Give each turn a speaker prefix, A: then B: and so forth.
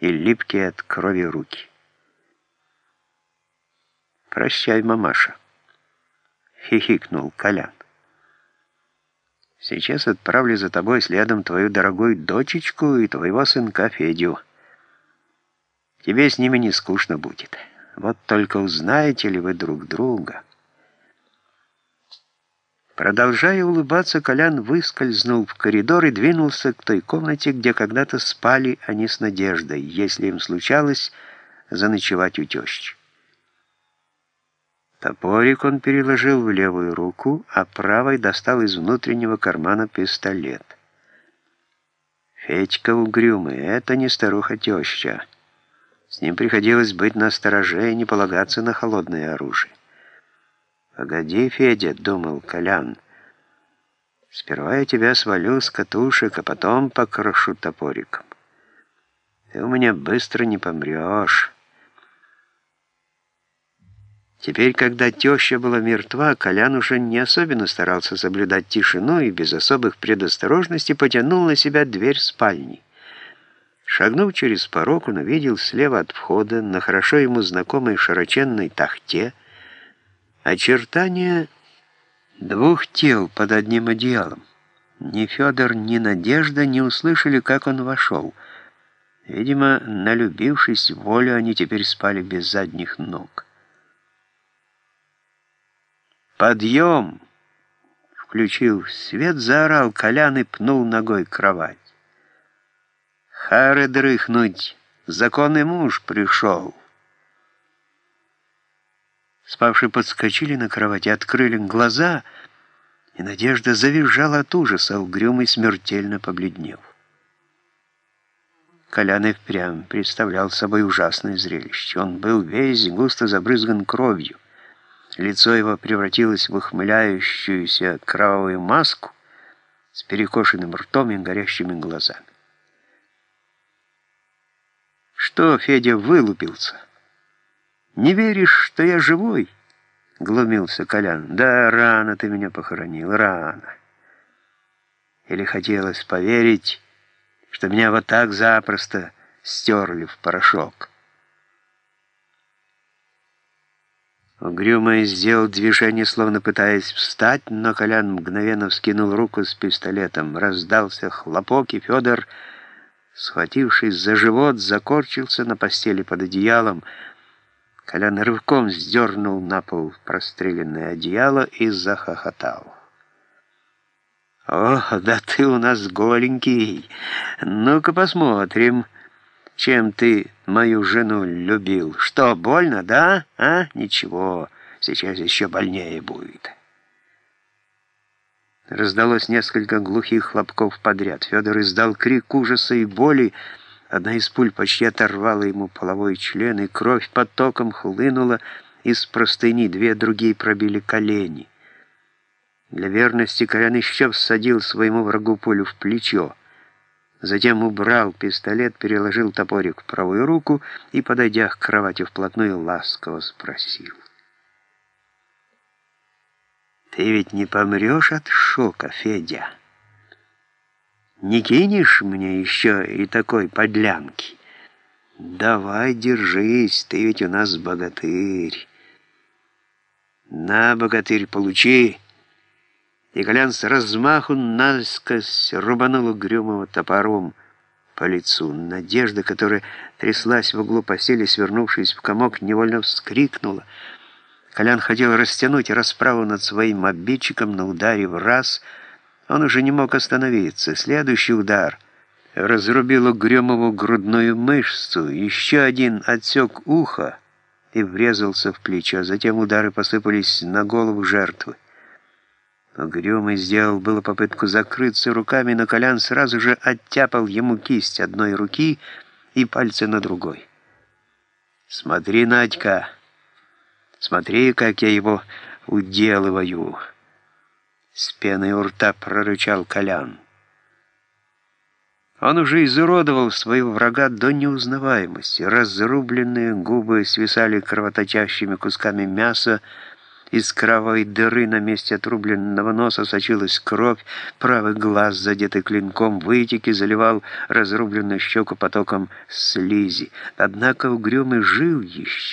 A: и липкие от крови руки. «Прощай, мамаша», — хихикнул Колян. «Сейчас отправлю за тобой следом твою дорогую дочечку и твоего сынка Федю. Тебе с ними не скучно будет. Вот только узнаете ли вы друг друга». Продолжая улыбаться, Колян выскользнул в коридор и двинулся к той комнате, где когда-то спали они с Надеждой, если им случалось заночевать у тещи. Топорик он переложил в левую руку, а правой достал из внутреннего кармана пистолет. Федька угрюмый, это не старуха-теща. С ним приходилось быть настороже и не полагаться на холодное оружие. «Погоди, Федя», — думал Колян. «Сперва я тебя свалю с катушек, а потом покрошу топориком. Ты у меня быстро не помрешь». Теперь, когда теща была мертва, Колян уже не особенно старался соблюдать тишину и без особых предосторожностей потянул на себя дверь спальни. Шагнув через порог, он увидел слева от входа на хорошо ему знакомой широченной тахте очертания двух тел под одним одеялом. Ни Федор, ни Надежда не услышали, как он вошел. Видимо, налюбившись волю, они теперь спали без задних ног. «Подъем!» Включив свет, заорал Колян и пнул ногой кровать. «Хары дрыхнуть! Законный муж пришел!» Спавшие подскочили на кровати, открыли глаза, и Надежда завизжала от ужаса, угрюмый смертельно побледнев. Колян и впрямь представлял собой ужасное зрелище. Он был весь густо забрызган кровью. Лицо его превратилось в ухмыляющуюся кровавую маску с перекошенным ртом и горящими глазами. «Что, Федя вылупился? Не веришь, что я живой?» — глумился Колян. «Да рано ты меня похоронил, рано. Или хотелось поверить, что меня вот так запросто стерли в порошок?» Угрюмый сделал движение, словно пытаясь встать, но Колян мгновенно вскинул руку с пистолетом. Раздался хлопок, и Федор, схватившись за живот, закорчился на постели под одеялом. Колян рывком сдернул на пол простреленное одеяло и захохотал. «О, да ты у нас голенький! Ну-ка посмотрим!» чем ты мою жену любил. Что, больно, да? А? Ничего, сейчас еще больнее будет». Раздалось несколько глухих хлопков подряд. Федор издал крик ужаса и боли. Одна из пуль почти оторвала ему половой член, и кровь потоком хлынула из простыни. Две другие пробили колени. Для верности Колян еще всадил своему врагу пулю в плечо. Затем убрал пистолет, переложил топорик в правую руку и, подойдя к кровати вплотную, ласково спросил. «Ты ведь не помрешь от шока, Федя? Не кинешь мне еще и такой подлянки? Давай, держись, ты ведь у нас богатырь. На, богатырь, получи!» и Колян с размаху наскось рубанул угрюмого топором по лицу. Надежда, которая тряслась в углу постели, свернувшись в комок, невольно вскрикнула. Колян хотел растянуть расправу над своим обидчиком, но ударив раз, он уже не мог остановиться. Следующий удар разрубил угрюмову грудную мышцу, еще один отсек ухо и врезался в плечо. Затем удары посыпались на голову жертвы. Угрюмый сделал было попытку закрыться руками, но Колян сразу же оттяпал ему кисть одной руки и пальцы на другой. «Смотри, Надька, смотри, как я его уделываю!» С пеной у рта прорычал Колян. Он уже изуродовал своего врага до неузнаваемости. Разрубленные губы свисали кровоточащими кусками мяса, Из кровавой дыры на месте отрубленного носа сочилась кровь, правый глаз, задетый клинком, вытек и заливал разрубленную щеку потоком слизи. Однако угрюмый жил еще.